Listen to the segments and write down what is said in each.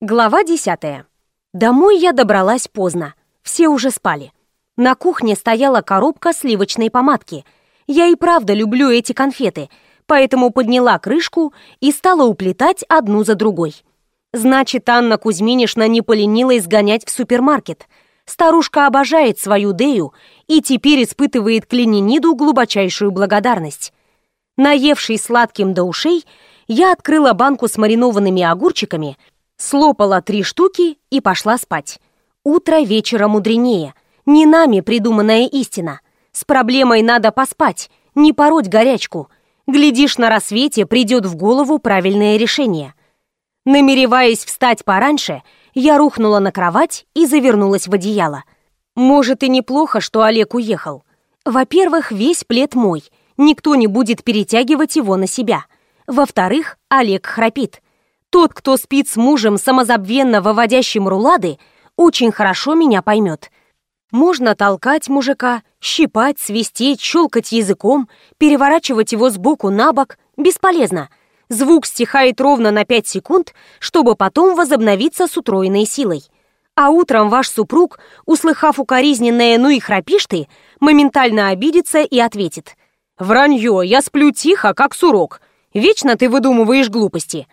Глава 10. Домой я добралась поздно. Все уже спали. На кухне стояла коробка сливочной помадки. Я и правда люблю эти конфеты, поэтому подняла крышку и стала уплетать одну за другой. Значит, Анна Кузьминишна не поленилась сгонять в супермаркет. Старушка обожает свою Дею и теперь испытывает к Лениниду глубочайшую благодарность. Наевшись сладким до ушей, я открыла банку с маринованными огурчиками – Слопала три штуки и пошла спать. Утро вечера мудренее. Не нами придуманная истина. С проблемой надо поспать, не пороть горячку. Глядишь, на рассвете придет в голову правильное решение. Намереваясь встать пораньше, я рухнула на кровать и завернулась в одеяло. Может и неплохо, что Олег уехал. Во-первых, весь плед мой. Никто не будет перетягивать его на себя. Во-вторых, Олег храпит. Тот, кто спит с мужем, самозабвенно выводящим рулады, очень хорошо меня поймет. Можно толкать мужика, щипать, свистеть, щелкать языком, переворачивать его сбоку на бок. Бесполезно. Звук стихает ровно на 5 секунд, чтобы потом возобновиться с утроенной силой. А утром ваш супруг, услыхав укоризненное «ну и храпишь ты», моментально обидится и ответит. «Вранье, я сплю тихо, как сурок. Вечно ты выдумываешь глупости».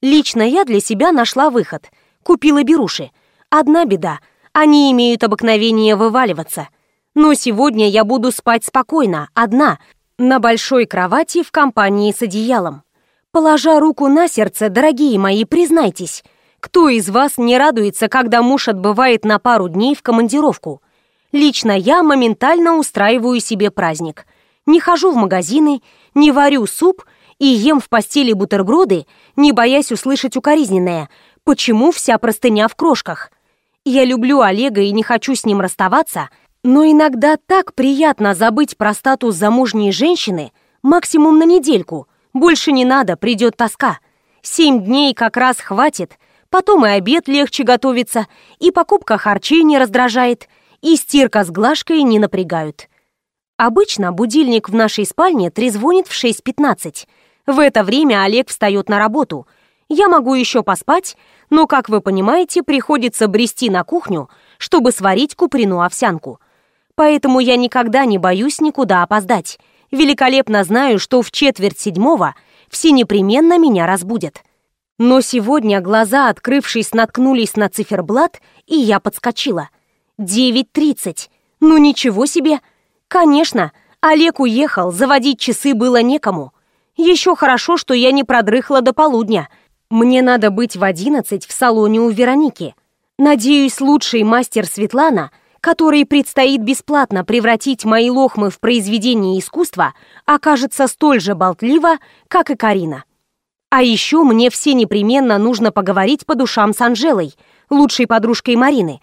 Лично я для себя нашла выход. Купила беруши. Одна беда. Они имеют обыкновение вываливаться. Но сегодня я буду спать спокойно, одна, на большой кровати в компании с одеялом. Положа руку на сердце, дорогие мои, признайтесь, кто из вас не радуется, когда муж отбывает на пару дней в командировку? Лично я моментально устраиваю себе праздник. Не хожу в магазины, не варю суп – и ем в постели бутерброды, не боясь услышать укоризненное, почему вся простыня в крошках. Я люблю Олега и не хочу с ним расставаться, но иногда так приятно забыть про статус замужней женщины, максимум на недельку. Больше не надо, придет тоска. Семь дней как раз хватит, потом и обед легче готовится, и покупка харчей не раздражает, и стирка с глажкой не напрягают. Обычно будильник в нашей спальне трезвонит в 6.15, в это время Олег встает на работу. Я могу еще поспать, но, как вы понимаете, приходится брести на кухню, чтобы сварить куприну овсянку. Поэтому я никогда не боюсь никуда опоздать. Великолепно знаю, что в четверть седьмого все непременно меня разбудят. Но сегодня глаза, открывшись, наткнулись на циферблат, и я подскочила. Девять тридцать. Ну ничего себе! Конечно, Олег уехал, заводить часы было некому. Еще хорошо, что я не продрыхла до полудня. Мне надо быть в одиннадцать в салоне у Вероники. Надеюсь, лучший мастер Светлана, который предстоит бесплатно превратить мои лохмы в произведение искусства, окажется столь же болтлива, как и Карина. А еще мне все непременно нужно поговорить по душам с Анжелой, лучшей подружкой Марины.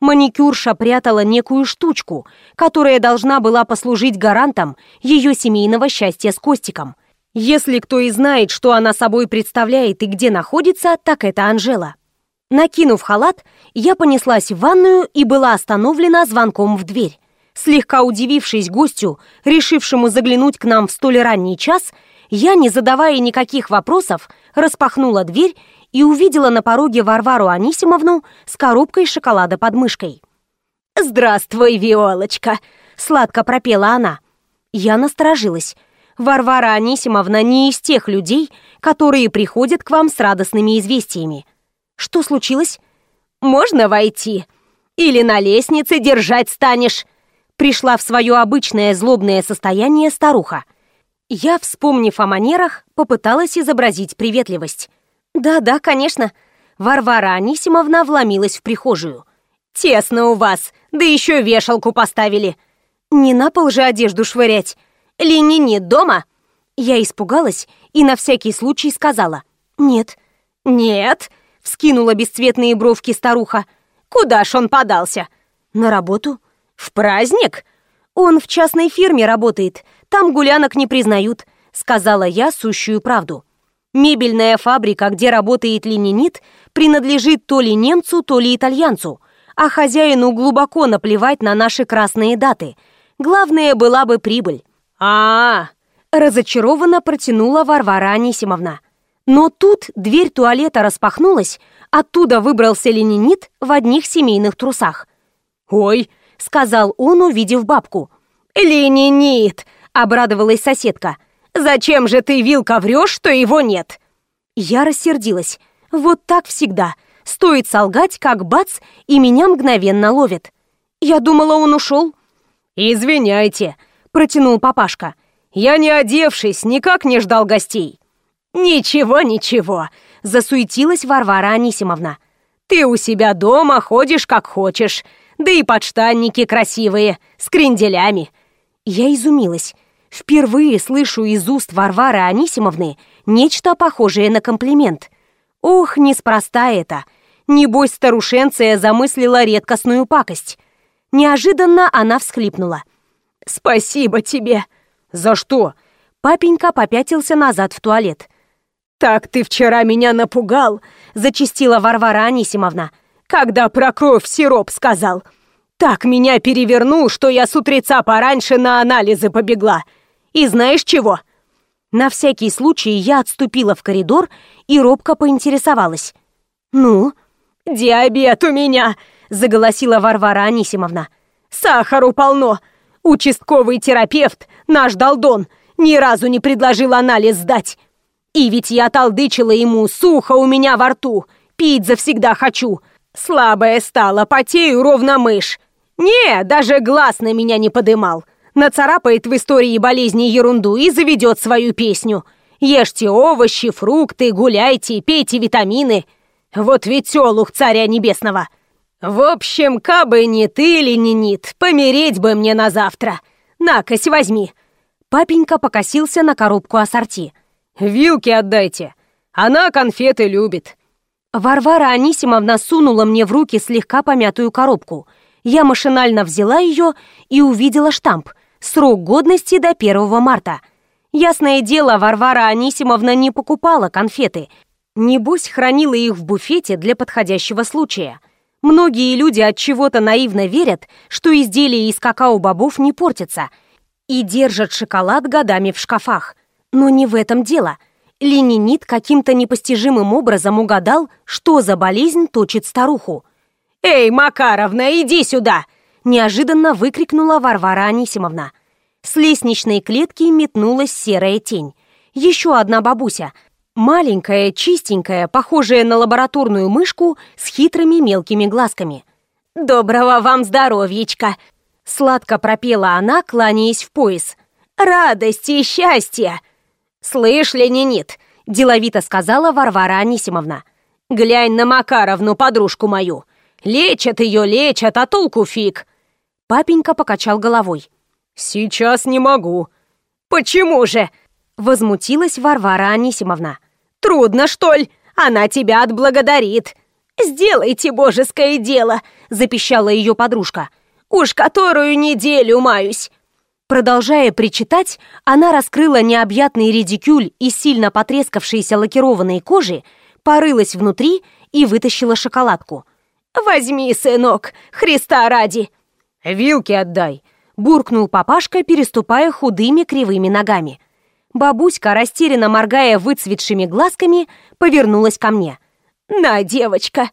Маникюрша прятала некую штучку, которая должна была послужить гарантом ее семейного счастья с Костиком – если кто и знает, что она собой представляет и где находится, так это Анжела. Накинув халат, я понеслась в ванную и была остановлена звонком в дверь. Слегка удивившись гостю, решившему заглянуть к нам в столь ранний час, я, не задавая никаких вопросов, распахнула дверь и увидела на пороге Варвару Анисимовну с коробкой шоколада под мышкой. «Здравствуй, Виолочка!» — сладко пропела она. Я насторожилась. Варвара Анисимовна не из тех людей, которые приходят к вам с радостными известиями. Что случилось? Можно войти? Или на лестнице держать станешь? Пришла в свое обычное злобное состояние старуха. Я, вспомнив о манерах, попыталась изобразить приветливость. «Да-да, конечно». Варвара Анисимовна вломилась в прихожую. «Тесно у вас, да еще вешалку поставили». «Не на пол же одежду швырять. Лени нет дома?» Я испугалась и на всякий случай сказала «Нет». «Нет?» — вскинула бесцветные бровки старуха. «Куда ж он подался?» «На работу». «В праздник?» «Он в частной фирме работает. Там гулянок не признают», — сказала я сущую правду. Мебельная фабрика, где работает ленинит, принадлежит то ли немцу, то ли итальянцу, а хозяину глубоко наплевать на наши красные даты. Главное была бы прибыль а, разочарованно протянула Варвара Анисимовна. Но тут дверь туалета распахнулась, оттуда выбрался ленинит в одних семейных трусах. «Ой!» — сказал он, увидев бабку. «Ленинит!» — обрадовалась соседка. «Зачем же ты вилка врешь, что его нет?» Я рассердилась. Вот так всегда. Стоит солгать, как бац, и меня мгновенно ловит. Я думала, он ушел. «Извиняйте», — протянул папашка. «Я не одевшись, никак не ждал гостей». «Ничего, ничего», — засуетилась Варвара Анисимовна. «Ты у себя дома ходишь как хочешь, да и подштанники красивые, с кренделями». Я изумилась. Впервые слышу из уст Варвары Анисимовны нечто похожее на комплимент. Ох, неспроста это. Небось, старушенция замыслила редкостную пакость. Неожиданно она всхлипнула. «Спасибо тебе!» «За что?» Папенька попятился назад в туалет. «Так ты вчера меня напугал!» — зачастила Варвара Анисимовна. «Когда про кровь сироп сказал. Так меня перевернул, что я с утреца пораньше на анализы побегла. И знаешь чего?» На всякий случай я отступила в коридор и робко поинтересовалась. «Ну?» «Диабет у меня!» — заголосила Варвара Анисимовна. «Сахару полно! Участковый терапевт, наш Долдон, ни разу не предложил анализ сдать. И ведь я толдычила ему, сухо у меня во рту, пить завсегда хочу. Слабая стала, потею ровно мышь. Не, даже глаз на меня не подымал. Нацарапает в истории болезни ерунду и заведет свою песню. Ешьте овощи, фрукты, гуляйте, пейте витамины. Вот ведь олух царя небесного. В общем, кабы не ты или не нит, помереть бы мне на завтра. Накось, возьми. Папенька покосился на коробку ассорти. «Вилки отдайте. Она конфеты любит». Варвара Анисимовна сунула мне в руки слегка помятую коробку. Я машинально взяла ее и увидела штамп. Срок годности до 1 марта. Ясное дело, Варвара Анисимовна не покупала конфеты. Небось, хранила их в буфете для подходящего случая. Многие люди от чего-то наивно верят, что изделия из какао-бобов не портятся и держат шоколад годами в шкафах. Но не в этом дело. Ленинит каким-то непостижимым образом угадал, что за болезнь точит старуху. «Эй, Макаровна, иди сюда!» Неожиданно выкрикнула Варвара Анисимовна. С лестничной клетки метнулась серая тень. Еще одна бабуся. Маленькая, чистенькая, похожая на лабораторную мышку с хитрыми мелкими глазками. «Доброго вам здоровьечка!» Сладко пропела она, кланяясь в пояс. «Радости и счастья!» «Слышь, Ленинит!» – деловито сказала Варвара Анисимовна. «Глянь на Макаровну, подружку мою! Лечат ее, лечат, а толку фиг!» Папенька покачал головой. «Сейчас не могу». «Почему же?» – возмутилась Варвара Анисимовна. «Трудно, что ли? Она тебя отблагодарит». «Сделайте божеское дело!» – запищала ее подружка. «Уж которую неделю маюсь!» Продолжая причитать, она раскрыла необъятный редикюль из сильно потрескавшейся лакированной кожи, порылась внутри и вытащила шоколадку. «Возьми, сынок, Христа ради!» «Вилки отдай!» – буркнул папашка, переступая худыми кривыми ногами. Бабуська, растерянно моргая выцветшими глазками, повернулась ко мне. «На, девочка!»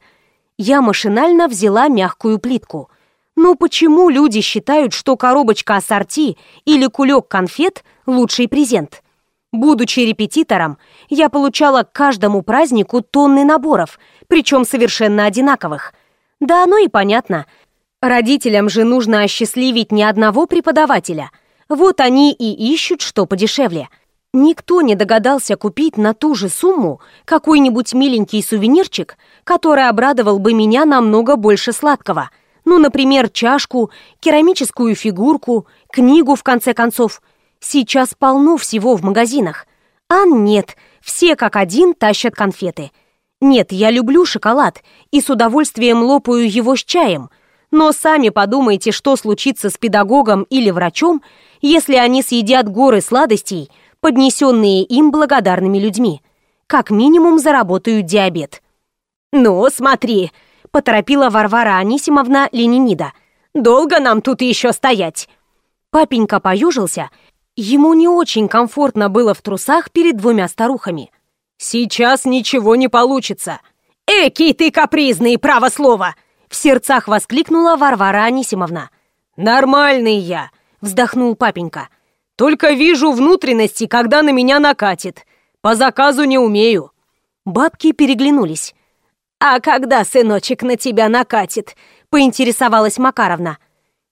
Я машинально взяла мягкую плитку. Ну почему люди считают, что коробочка ассорти или кулек конфет – лучший презент? Будучи репетитором, я получала к каждому празднику тонны наборов, причем совершенно одинаковых. Да оно и понятно. Родителям же нужно осчастливить не одного преподавателя. Вот они и ищут что подешевле. Никто не догадался купить на ту же сумму какой-нибудь миленький сувенирчик, который обрадовал бы меня намного больше сладкого – ну, например, чашку, керамическую фигурку, книгу, в конце концов. Сейчас полно всего в магазинах. А нет, все как один тащат конфеты. Нет, я люблю шоколад и с удовольствием лопаю его с чаем. Но сами подумайте, что случится с педагогом или врачом, если они съедят горы сладостей, поднесенные им благодарными людьми. Как минимум заработают диабет. «Ну, смотри», поторопила Варвара Анисимовна Ленинида. «Долго нам тут еще стоять?» Папенька поюжился. Ему не очень комфортно было в трусах перед двумя старухами. «Сейчас ничего не получится!» «Экий ты капризный, право слово!» В сердцах воскликнула Варвара Анисимовна. «Нормальный я!» — вздохнул папенька. «Только вижу внутренности, когда на меня накатит. По заказу не умею». Бабки переглянулись. «А когда сыночек на тебя накатит?» — поинтересовалась Макаровна.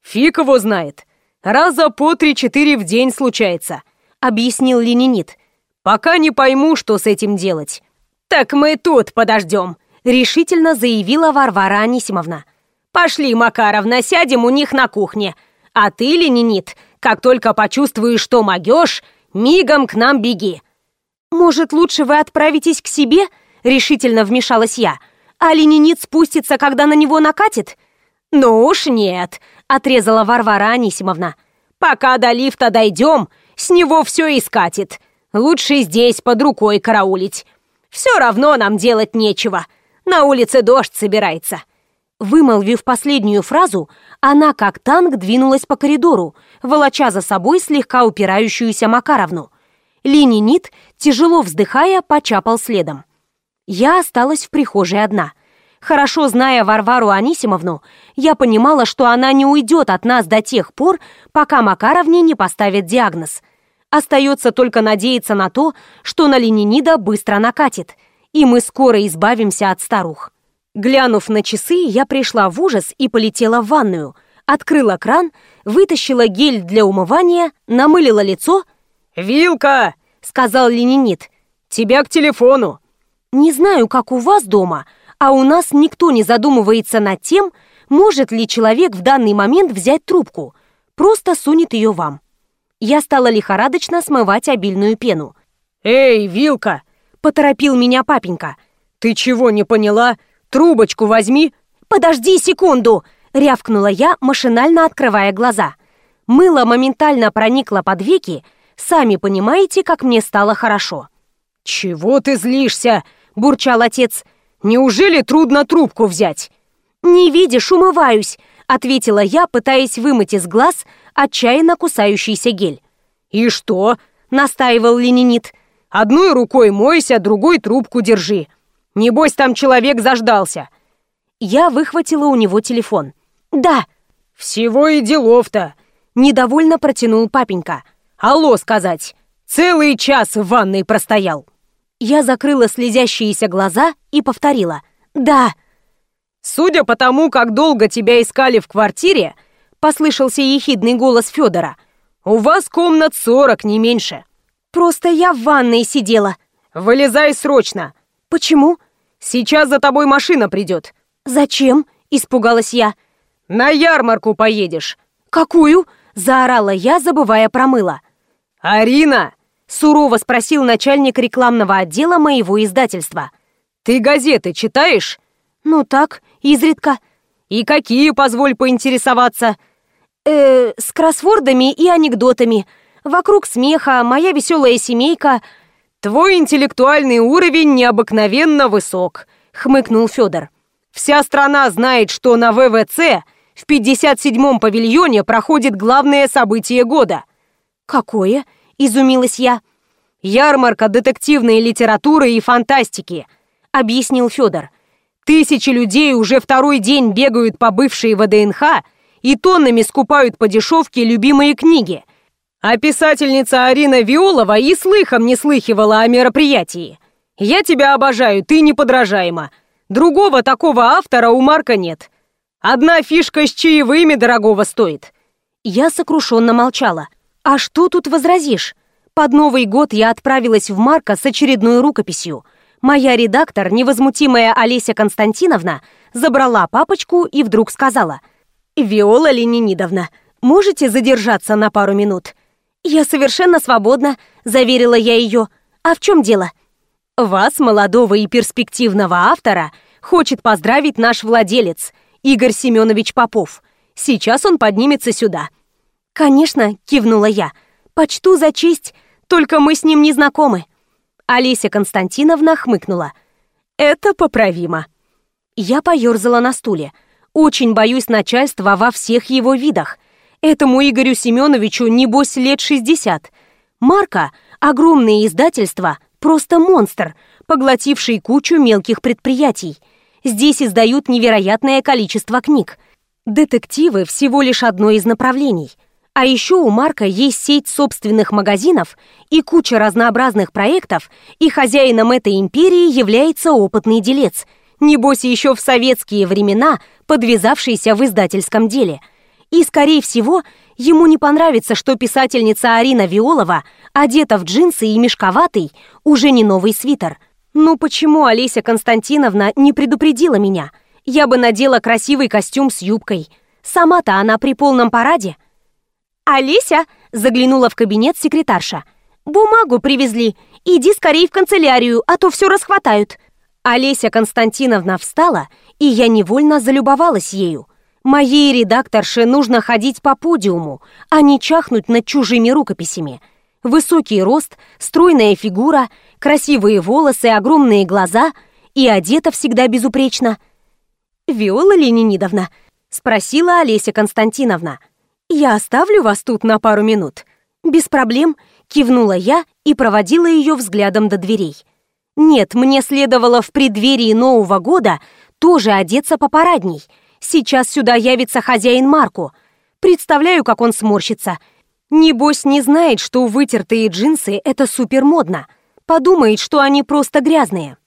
«Фиг его знает. Раза по три-четыре в день случается», — объяснил ленинит. «Пока не пойму, что с этим делать». «Так мы тут подождем», — решительно заявила Варвара Анисимовна. «Пошли, Макаровна, сядем у них на кухне. А ты, ленинит, как только почувствуешь, что могешь, мигом к нам беги». «Может, лучше вы отправитесь к себе?» — решительно вмешалась я. «А ленинит спустится, когда на него накатит?» «Ну уж нет», — отрезала Варвара Анисимовна. «Пока до лифта дойдем, с него все и скатит. Лучше здесь под рукой караулить. Все равно нам делать нечего. На улице дождь собирается». Вымолвив последнюю фразу, она как танк двинулась по коридору, волоча за собой слегка упирающуюся Макаровну. Ленинит, тяжело вздыхая, почапал следом. Я осталась в прихожей одна. Хорошо зная Варвару Анисимовну, я понимала, что она не уйдет от нас до тех пор, пока Макаровне не поставят диагноз. Остается только надеяться на то, что на Ленинида быстро накатит, и мы скоро избавимся от старух. Глянув на часы, я пришла в ужас и полетела в ванную, открыла кран, вытащила гель для умывания, намылила лицо. «Вилка!» — сказал ленинит. «Тебя к телефону!» «Не знаю, как у вас дома, а у нас никто не задумывается над тем, может ли человек в данный момент взять трубку. Просто сунет ее вам». Я стала лихорадочно смывать обильную пену. «Эй, Вилка!» — поторопил меня папенька. «Ты чего не поняла? Трубочку возьми!» «Подожди секунду!» — рявкнула я, машинально открывая глаза. Мыло моментально проникло под веки, сами понимаете, как мне стало хорошо. «Чего ты злишься?» — бурчал отец. «Неужели трудно трубку взять?» «Не видишь, умываюсь», — ответила я, пытаясь вымыть из глаз отчаянно кусающийся гель. «И что?» — настаивал ленинит. «Одной рукой мойся, другой трубку держи. Небось, там человек заждался». Я выхватила у него телефон. «Да». «Всего и делов-то», — недовольно протянул папенька. «Алло сказать. Целый час в ванной простоял». Я закрыла слезящиеся глаза и повторила. «Да». «Судя по тому, как долго тебя искали в квартире, послышался ехидный голос Федора. «У вас комнат сорок, не меньше». «Просто я в ванной сидела». «Вылезай срочно». «Почему?» «Сейчас за тобой машина придет». «Зачем?» – испугалась я. «На ярмарку поедешь». «Какую?» – заорала я, забывая про мыло. «Арина!» – сурово спросил начальник рекламного отдела моего издательства. «Ты газеты читаешь?» «Ну так, изредка». «И какие, позволь поинтересоваться?» э, с кроссвордами и анекдотами. Вокруг смеха, моя веселая семейка. Твой интеллектуальный уровень необыкновенно высок, хмыкнул Федор. Вся страна знает, что на ВВЦ в 57-м павильоне проходит главное событие года. Какое? изумилась я. Ярмарка детективной литературы и фантастики, объяснил Федор. Тысячи людей уже второй день бегают по бывшей ВДНХ и тоннами скупают по дешевке любимые книги. А писательница Арина Виолова и слыхом не слыхивала о мероприятии. Я тебя обожаю, ты неподражаема. Другого такого автора у Марка нет. Одна фишка с чаевыми дорогого стоит. Я сокрушенно молчала. А что тут возразишь? Под Новый год я отправилась в Марка с очередной рукописью. Моя редактор, невозмутимая Олеся Константиновна, забрала папочку и вдруг сказала — «Виола Ленинидовна, можете задержаться на пару минут?» «Я совершенно свободна», — заверила я ее. «А в чем дело?» «Вас, молодого и перспективного автора, хочет поздравить наш владелец, Игорь Семенович Попов. Сейчас он поднимется сюда». «Конечно», — кивнула я. «Почту за честь, только мы с ним не знакомы». Олеся Константиновна хмыкнула. «Это поправимо». Я поёрзала на стуле. Очень боюсь начальства во всех его видах. Этому Игорю Семеновичу небось лет 60. Марка, огромное издательство, просто монстр. поглотивший кучу мелких предприятий. Здесь издают невероятное количество книг. Детективы всего лишь одно из направлений. А еще у Марка есть сеть собственных магазинов и куча разнообразных проектов, и хозяином этой империи является опытный делец, небось еще в советские времена подвязавшийся в издательском деле. И, скорее всего, ему не понравится, что писательница Арина Виолова одета в джинсы и мешковатый, уже не новый свитер. Ну почему Олеся Константиновна не предупредила меня? Я бы надела красивый костюм с юбкой. Сама-то она при полном параде. «Олеся!» — заглянула в кабинет секретарша. «Бумагу привезли. Иди скорее в канцелярию, а то все расхватают». Олеся Константиновна встала, и я невольно залюбовалась ею. Моей редакторше нужно ходить по подиуму, а не чахнуть над чужими рукописями. Высокий рост, стройная фигура, красивые волосы, огромные глаза и одета всегда безупречно. «Виола Ленинидовна?» — спросила Олеся Константиновна. «Я оставлю вас тут на пару минут». «Без проблем», — кивнула я и проводила ее взглядом до дверей. «Нет, мне следовало в преддверии Нового года тоже одеться попарадней. Сейчас сюда явится хозяин Марку. Представляю, как он сморщится. Небось, не знает, что вытертые джинсы — это супермодно. Подумает, что они просто грязные».